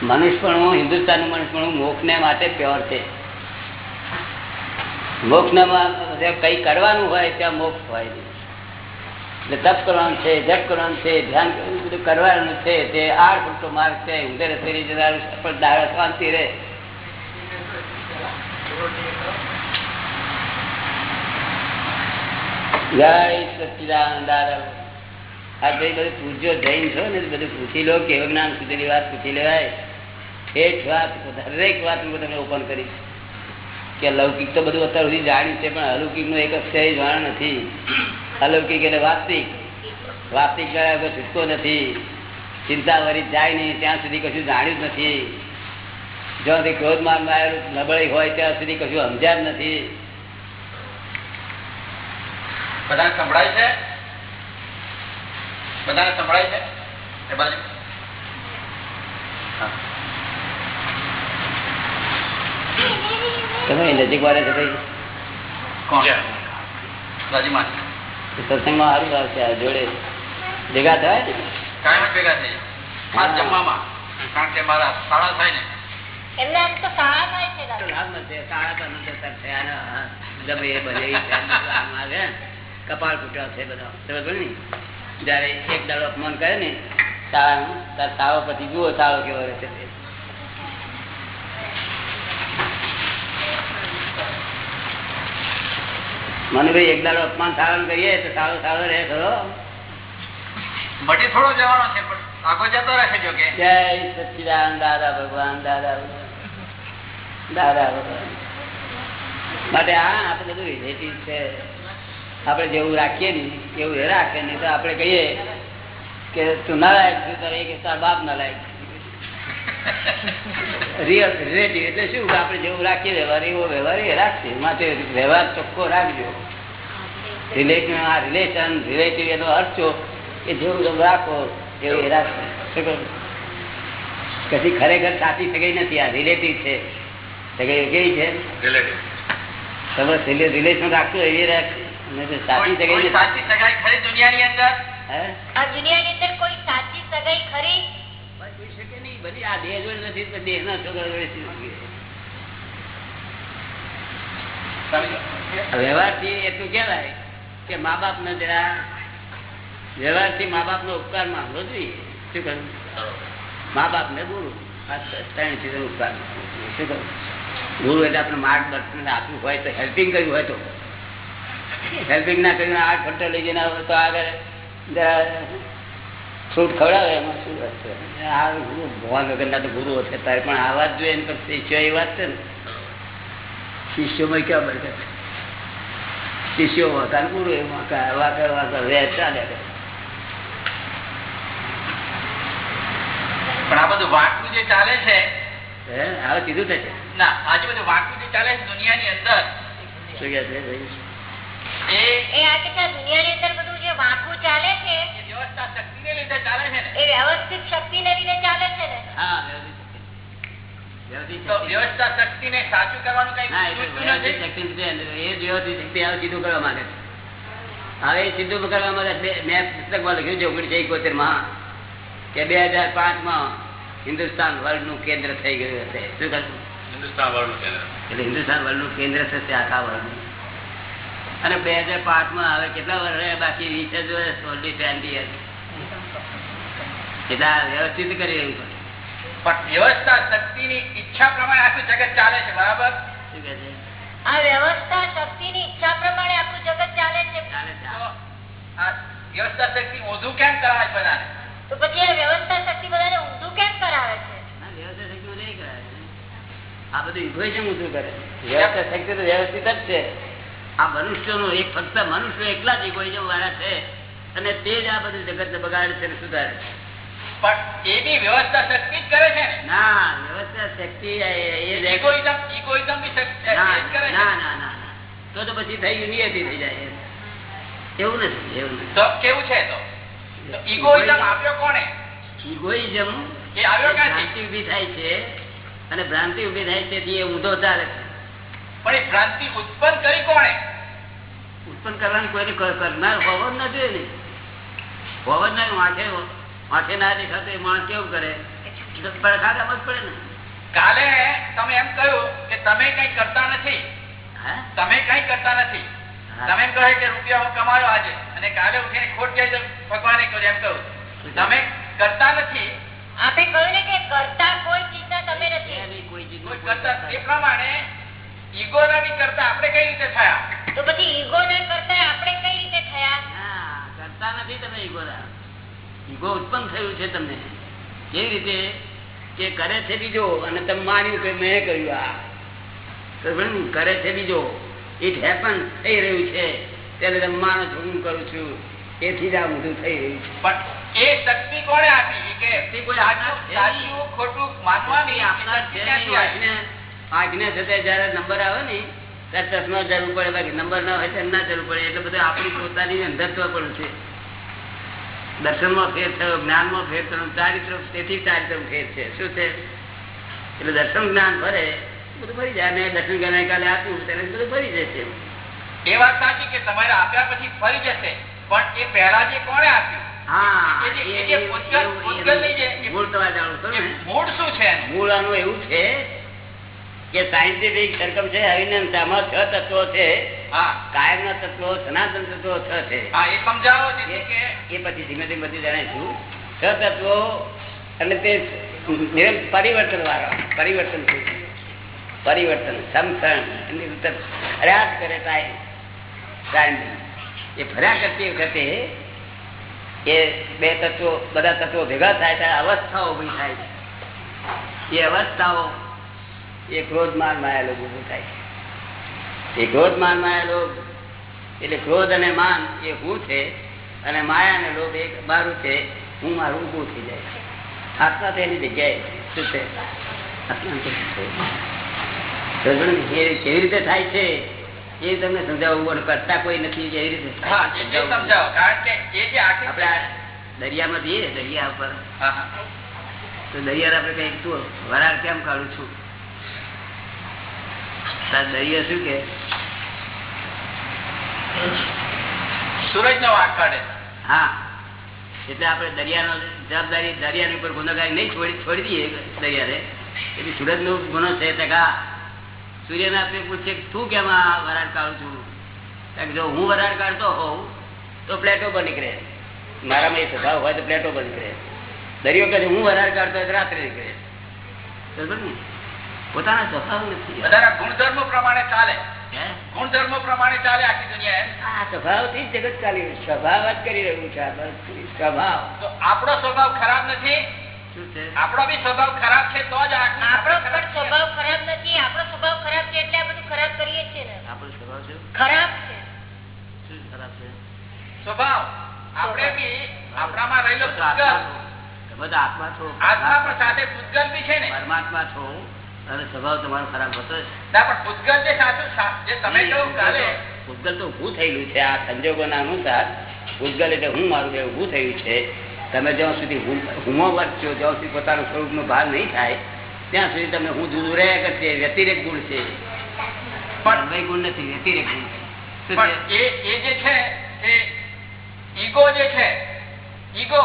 મનુષ્યપણું હિન્દુસ્તાન મનુષ્યપણું મોક્ષ ને માટે પ્યોર છે. મોક્ષ ને કઈ કરવાનું હોય ત્યાં મોક્ષ હોય એટલે તપ કરવાનું છે, જપ કરવાનું છે, ધ્યાન બધું કરવાનું છે. તે આઠ ફૂટનો માર્ગ છે. ઊંધે રસ્તે પણ દાડો શાંતિ રહે જય સચ્ચિદાનંદ દાદા આ ભાઈ બધું પૂછજો જૈન છો બધું પૂછી લો, કેવું જ્ઞાન સુધીની વાત પૂછી લેવાય. વાત દરેક વાત હું તમને ઓપન કરીશ. કે લૌકિક તો બધું અત્યાર સુધી જાણ્યું છે, પણ અલૌકિકનું એક અક્ષય જાણ નથી. અલૌકિક એટલે વાસ્તવિક વાસ્તિક કર્યા છૂટકો નથી. ચિંતા વરી જાય નહીં, ત્યાં સુધી કશું જાણ્યું જ નથી. જ્યાં સુધી ક્રોધ માર નબળી હોય, ત્યાં સુધી કશું સમજ્યા જ નથી. બધાને સંભળાય છે? બધાને સંભળાય છે? એ બાજુ. તમે નજીક વાળા છે ભાઈ સત્સંગમાં સારું આવશે આ જોડે. ભેગા થાય? ને કાયમ ભેગા થઈ. જમવામાં. કારણ કે મારા શાળા થાય ને. એમને આમ તો શાળા થાય છે શાળા. કપાળ ફૂટ્યો છે બધા. સમજ ને? જયારે એક દાડો અપમાન કરે ને શાળાનું ત્યારે પછી જુઓ સાળો કેવો રહેશે. મનુભાઈ એક દાડો અપમાન સાવન કરીએ તો સારો સારો રહે ખરો મટી થોડો જવાનો છે પણ આગો જતો રહેશે જો કે. જય સચિદાન દાદા ભગવાન દાદા ભગવાન. દાદા ભગવાન. માટે આ આપણે બધું રિલેટિવ છે. આપણે જેવું રાખીએ ને એવું એ રાખે નહીં તો આપણે કહીએ કે તું નાલાયક છું તારે કે તાર બાપ નાલાયક રિયલ રિલેટિવ એટલે શું? કે આપણે જેવું રાખીએ વ્યવહાર એવો વ્યવહાર એ રાખશે માટે વ્યવહાર ચોખ્ખો રાખજો. રિલેટિવ આ રિલેશન રિલેટિવ એનો અર્થ છો કે જેવું તમે રાખો એવું એ રાખશે શું ખરેખર સાચી સગાઈ નથી. આ રિલેટિવ છે. સગાઈ કેવી છે? તમે રિલેશન રાખશો એવી રાખશે. સાચી સગાઈ સાચી સગાઈ ખરી દુનિયાની અંદર? આ દુનિયાની અંદર કોઈ સાચી સગાઈ ખરી? કોઈ શકે નહીં. બધી આ દેહ જોડે નથી તો દેહના છોકરા જોડે વ્યવહારથી એટલું કહેવાય કે મા બાપ ને જરા. વ્યવહારથી મા બાપ નો ઉપકાર માંગવો જોઈએ. શું કહ્યું? મા બાપ ને ગુરુ. આ ત્રણ ચીજો ઉપકાર. માંગવો શું કહ્યું? ગુરુ એટલે આપણે માર્ગદર્શન આપ્યું હોય તો હેલ્પિંગ કર્યું હોય તો. હેલ્પિંગ ના કરીને આઠ ખર્ચો લઈ જઈને આવે તો આગળ જરા ફ્રૂટ ખવડાવે એમાં શું વાત છે? આ ગુરુ ભગવાન વગરના તો ગુરુઓ છે તારે પણ આ વાત જોઈએ ને શિષ્યો એ વાત છે ને. શિષ્યોમાં ક્યાં બરકત શિષ્યો વાંકા ગુરુ એ વાંકા વાંકા વાંકા વે ચાલે. પણ આ બધું વાંકું જે ચાલે છે હવે કીધું થશે ના આજે બધું વાંકું જે ચાલે છે દુનિયાની અંદર શું કહે છે? ભાઈ? એ એ આ કે દુનિયાની અંદર બધું જે વાંકું ચાલે છે એ વ્યવસ્થા શક્તિને લીધે ચાલે છે ને. એ વ્યવસ્થિત શક્તિને લીધે ચાલે છે ને. હા. વ્યવસ્થિત શક્તિ. વ્યવસ્થિત તો શક્તિ. વ્યવસ્થા શક્તિને સાચું કરવાનું કઈ હા, એ તો સૂચતું વ્યવસ્થિત નથી શક્તિ છે. એ જ વ્યવસ્થિત શક્તિ હવે સીધું કરવા માંગે છે. હવે એ સીધું કરવા માંગે મેં પુસ્તકમાં લખ્યું છે ઓગણીસો એકોતેરમાં. કે બે હજાર પાંચમાં હિન્દુસ્તાન વર્લ્ડનું કેન્દ્ર થઈ ગયું હશે. શું કહ્યું એટલે હિન્દુસ્તાન વર્લ્ડનું કેન્દ્ર થશે આખા વર્લ્ડ અને બે હજાર પાંચમાં આવે કેટલા વર્ષ બાકી વીસ જ વર્ષ ઓનલી ટ્વેન્ટી વ્યવસ્થિત કરી રહ્યું છે. પણ વ્યવસ્થા શક્તિની ઈચ્છા પ્રમાણે આખું જગત ચાલે છે બરાબર? શું કહે છે? આ વ્યવસ્થા શક્તિની ઈચ્છા પ્રમાણે આખું જગત ચાલે છે. ચાલે છે. તો આ વ્યવસ્થા શક્તિ ઊંધું કેમ કરાવે છે બધાને? તો પછી આ વ્યવસ્થા શક્તિ બધાને ઊંધું કેમ કરાવે છે? ના, વ્યવસ્થિત શક્તિ નહીં કરાય. આ બધું ઊંધું કરે? વ્યવસ્થા શક્તિ તો વ્યવસ્થિત જ છે. આ મનુષ્યનો એક ફક્ત મનુષ્ય એકલા જ egoism વાળા છે. અને તે જ આ બધું જગત બગાડે છે સુધારે છે. પણ એની વ્યવસ્થા શક્તિ જ કરે છે ના? શક્તિ ઇગોઇઝમ ઇગોઇઝમ ના ના ના ના ના. તો તો પછી થઈ યુનિયતિ થઈ જાય એવું નથી એવું તો કેવું છે તો? ઇગોઇઝમ આપ્યો કોને ઇગોઇઝમ એ આવ્યો ક્યાંથી? ઊભી થાય છે અને ભ્રાંતિ ઊભી થાય છે એ ઊંધો ચાલે છે. પણ એ ભ્રાંતિ ઉત્પન્ન કરી કોણે? ઉત્પન્ન કરવાની કોઈને કરનાર હોવો જ નથી ને. હોવો જ નહીં વાંચે વાંચે ના દેખાતો એ માણસ કેવું કરે? પડખા પડખાગામાં જ પડે ને. કાલે તમે એમ કહ્યું કે તમે કઈ કરતા નથી. તમે કઈ કરતા નથી. તમે એમ કહે કે રૂપિયા હું કમાયો આજે અને કાલે ઉઠીને ખોટ જાય તો ભગવાને કહ્યું એમ કહ્યું. તમે કરતા નથી. આપણે કહ્યું ને કે કરતા કોઈ ચીજના તમે નથી. કોઈ કરતા. એ પ્રમાણે ઈગો ના કરતા આપણે કઈ રીતે થયા? તો પછી ઈગો ના કરતા આપણે કઈ રીતે થયા? ના, કરતા નથી તમે ઈગોના ઈગો ઉત્પન્ન થયું છે તમને. કેવી રીતે? કે કરે છે બીજો અને તમે માન્યું કે મેં કર્યું આ. કરે છે બીજો. ઇટ હેપન થઈ રહ્યું છે. ત્યારે તમે માનો છો હું કરું છું. એથી જ આ બધું થઈ રહ્યું છે. પણ એ શક્તિ કોણે આપી? કે શક્તિ કોઈ સાચું ખોટું માનવાની આંખને થતા જયારે નંબર આવે ને ચશ્મા જરૂર પડે બાકી નંબર ના હોય ના જરૂર પડે. એટલે બધું આપણી પોતાની અંધત્વ પણ છે. દર્શનમાં ફેર થયો જ્ઞાનમાં ફેર થયો ચારિત્ર તેથી ચારિત્ર ફેર છે. શું છે? એટલે દર્શન જ્ઞાન ભરે બધું ભરી જાય. મેં દર્શન જ્ઞાન કાલે આપ્યું ત્યારે બધું ભરી જશે એ વાત સાચી કે તમારે આપ્યા પછી ફરી જશે પણ એ પહેલા જે કોણે આપ્યું? મૂળ તમારે જાણવું મૂળ શું છે? મૂળ આનું એવું છે કે સાયન્ટિફિક સરકમ છે અવિનંતામાં છ તત્વો છે કાયમ કાયમના તત્વો સનાતન તત્વો છ છે. એ સમજાવો પછી ધીમે ધીમે બધું જણાવીશું છ. તત્વો અને તે પરિવર્તન વાળા પરિવર્તન પરિવર્તન સમસણ એની કરે ટાઈમ એ ફર્યા કરતી વખતે એ બે તત્વો બધા તત્વો ભેગા થાય ત્યારે અવસ્થાઓ ઊભી થાય છે. એ અવસ્થાઓ એ ક્રોધ માન માયેલો ઉભું થાય છે. એ ક્રોધ માન માયેલો એટલે ક્રોધ અને માન એ હું છે અને માયા અને લોભ એ મારું છે હું મારું ઉભું થઈ જાય છે. આત્મા તેની જગ્યાએ શું છે? કેવી રીતે થાય છે? એ તમને સમજાવવું પણ કરતા કોઈ નથી એવી રીતે આપણે દરિયામાં જઈએ દરિયા ઉપર. તો દરિયા આપણે કઈ વરાળ કેમ કાઢું છું? દરિયો શું કે? સૂરજ નો વાંક કાઢે. હા. એટલે આપણે દરિયાનો જવાબદારી દરિયાની ઉપર ગુનેગારી નહીં છોડી છોડી દઈએ દરિયાને. એટલે સુરત નો ગુનો છે. ટકા સૂર્યને આપણે પૂછીએ તું કેમ આ વરાળ કાઢું છું? જો હું વરાળ કાઢતો હોઉં તો પ્લેટો પર નીકળે. મારામાં એ સ્વભાવ હોય તો પ્લેટો પર નીકળે. દરિયો કહે હું વરાળ કાઢતો હોય તો રાત્રે નીકળે. બરોબર ને પોતાના સ્વભાવ નથી બધાના ગુણધર્મો પ્રમાણે ચાલે. હે? ગુણધર્મો પ્રમાણે ચાલે આખી દુનિયા આ સ્વભાવથી જગત ચાલી રહ્યું સ્વભાવ જ કરી રહ્યું છે સ્વભાવ. તો આપણો સ્વભાવ ખરાબ નથી? આપણો બી સ્વભાવ ખરાબ છે તો જ આપણો. સ્વભાવ ખરાબ નથી. આપણો સ્વભાવ ખરાબ છે એટલે આ બધું ખરાબ કરીએ છીએ ને. આપણો સ્વભાવ છે? ખરાબ છે. શું ખરાબ છે? સ્વભાવ. આપણે બી આપણામાં રહેલો બધા આત્મા છો. આત્મા પણ સાથે ભૂતગલ બી છે ને. પરમાત્મા છો. અને સ્વભાવ તમારો ખરાબ હતો ભૂતગલ તો ઉભું થયેલું છે આ સંજોગોના અનુસાર. ભૂતગલ એટલે હું મારું બે ઉભું થયું છે. તમે જ્યાં સુધી હુમો વર્તશો જ્યાં સુધી પોતાનું સ્વરૂપનો ભાર નહીં થાય ત્યાં સુધી તમે હું જુદું રહ્યા કરશે વ્યતિરેક ગુણ છે. પણ અન્વય ગુણ નથી વ્યતિરેક ગુણ છે. પણ એ એ જે છે એ ઈગો જે છે ઈગો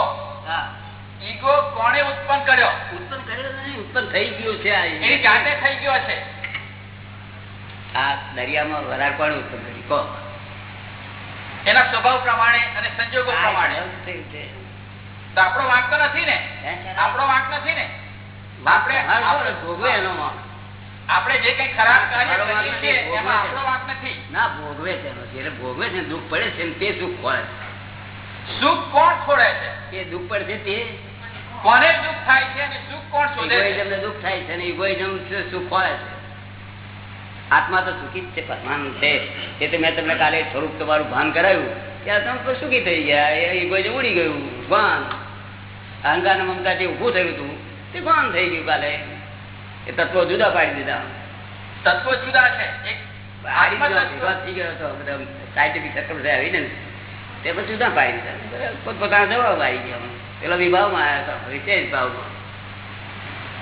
હા. ઈગો કોણે ઉત્પન્ન કર્યો? ઉત્પન્ન કર્યો નહીં ઉત્પન્ન થઈ ગયું છે એની જાતે થઈ ગયો છે. આ દરિયામાં વરાળ કોણ ઉત્પન્ન કરી કહો એના સ્વભાવ પ્રમાણે અને સંજોગો પ્રમાણે. છે. તો આપણો વાંક તો નથી ને? આપણો વાંક નથી ને? આપણે ભોગવે એનો આપણે જે કઈ ખરાબ કાર્ય કરીએ છીએ એમાં છે. આપણો વાંક નથી. ના ભોગવે છે એનો. ભોગવે છે દુઃખ પડે છે તે સુખ ખોળે સુખ કોણ છોડે છે? એ દુઃખ પર છે તે. કોને દુઃખ થાય છે અને સુખ કોણ શોધે છે? ઇગોઇઝમ ને દુઃખ થાય છે અને ઇગોઇઝમ સુખ હોય છે. આત્મા તો સુખી જ છે પરમાનંદ છે. એ તો મેં તમને કાલે સ્વરૂપ તમારું ભાન કરાયું. ત્યાં તમે સુખી થઈ ગયા. એ ઇગોઇઝમ ઉડી ગયું ભાન. અહંકાર મમતા જે ઊભું થયું હતું તે ભાન થઈ ગયું કાલે. એ તત્વો જુદા પાડી દીધા. તત્વો જુદા છે. સાયન્ટિફિક સર્કલ આવીને ને તે પછી જુદા પાડી દીધા. પોતપોતાના જવાબ આવી ગયા પેલા વિભાવમાં આવ્યા હતા. વિશેષ ભાવમાં.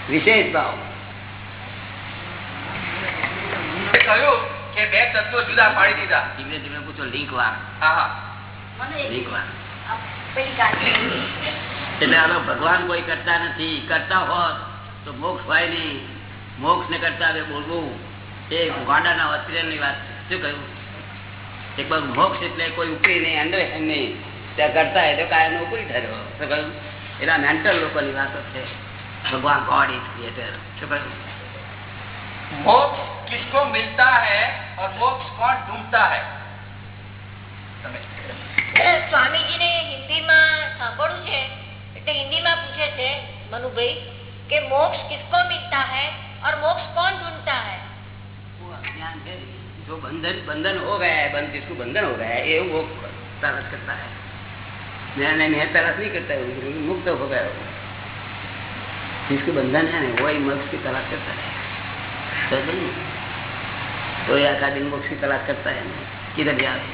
વિશેષ ભાવ. કહ્યું કે બે તત્વો જુદા પાડી દીધા. ધીમે ધીમે પૂછો લિંક વાર હા હા. લિંક વાર એટલે હવે ભગવાન કોઈ કરતા નથી. કરતા હોત તો મોક્ષ ભાઈ નહીં મોક્ષ ને કરતા બોલવું એ ગાંડાના હોસ્પિટલની વાત શું કહ્યું? એક બાજુ મોક્ષ એટલે કોઈ ઉપરી નહીં અંદર નહીં ત્યાં કરતા હોય તો કાયમ ઉપરી થયો શું કહ્યું એના મેન્ટલ લોકોની વાતો છે ભગવાન ગોડ ઇઝ ક્રિએટર શું કહ્યું मोक्ष किसको मिलता है और मोक्ष कौन ढूंढता है તમે સ્વામીજીને હિન્દીમાં સાંભળ્યું છે એટલે હિન્દીમાં પૂછે છે મનુભાઈ કે મોક્ષ કિસકો મિલતા है और मोक्ष कौन ढूंढता है جو بندھن بندھن ہو گیا ہے، بند جس کو بندھن ہو گیا ہے، یہ وہ تلاش کرتا ہے۔ نیا نیا نیا تلاش نہیں کرتا ہے مکت ہو گیا۔ ہو جس کو بندھن ہے نا وہی مکس کی تلاش کرتا ہے۔ تو یہ آدھا دن موکش کی تلاش کرتا ہے۔ کدھر جا رہے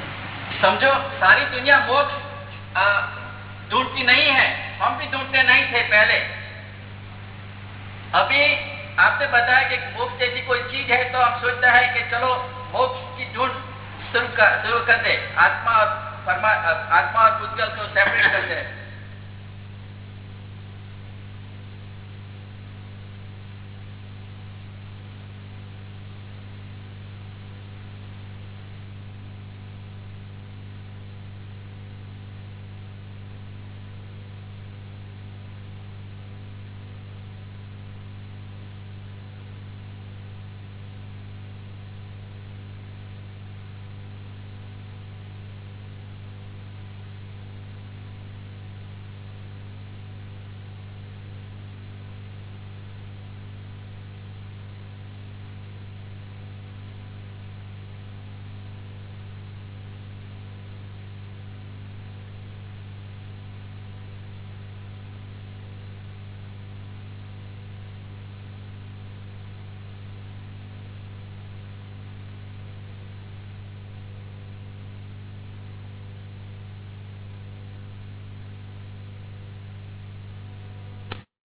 سمجھو، ساری دنیا موکش ڈھونڈتی نہیں ہے۔ ہم بھی ڈھونڈتے نہیں تھے پہلے۔ ابھی آپ نے بتایا کہ موکش جیسی کوئی چیز ہے تو ہم سوچتا ہے کہ چلو मोक्ष की ढूंढ शुरू कर शुरू कर दे आत्मा और परमा आत्मा और पुद्गल को सेपरेट कर दे